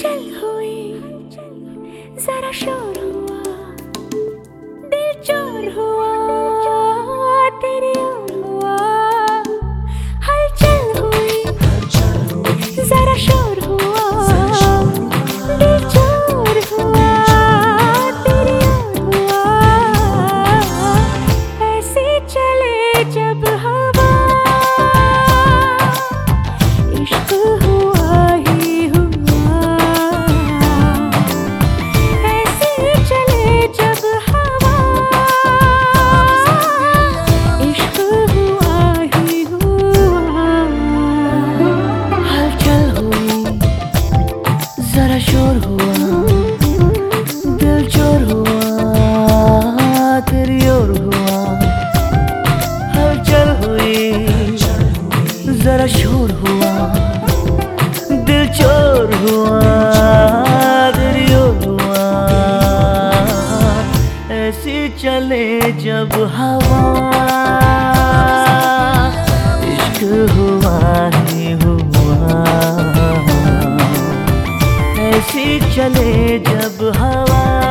हलचल हुई जरा शोर हुआ दिल चोर हुआ। चले जब हवा इश्क हुआ ही हुआ। ऐसी चले जब हवा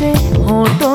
hold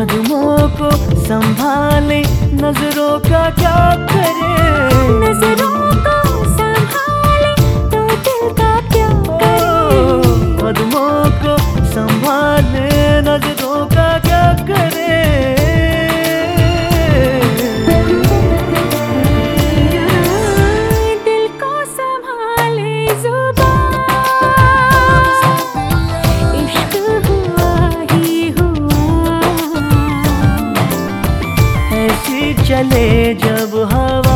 कदमों को संभाले। नज़रों का क्या करे? नज़रों का चले जब हवा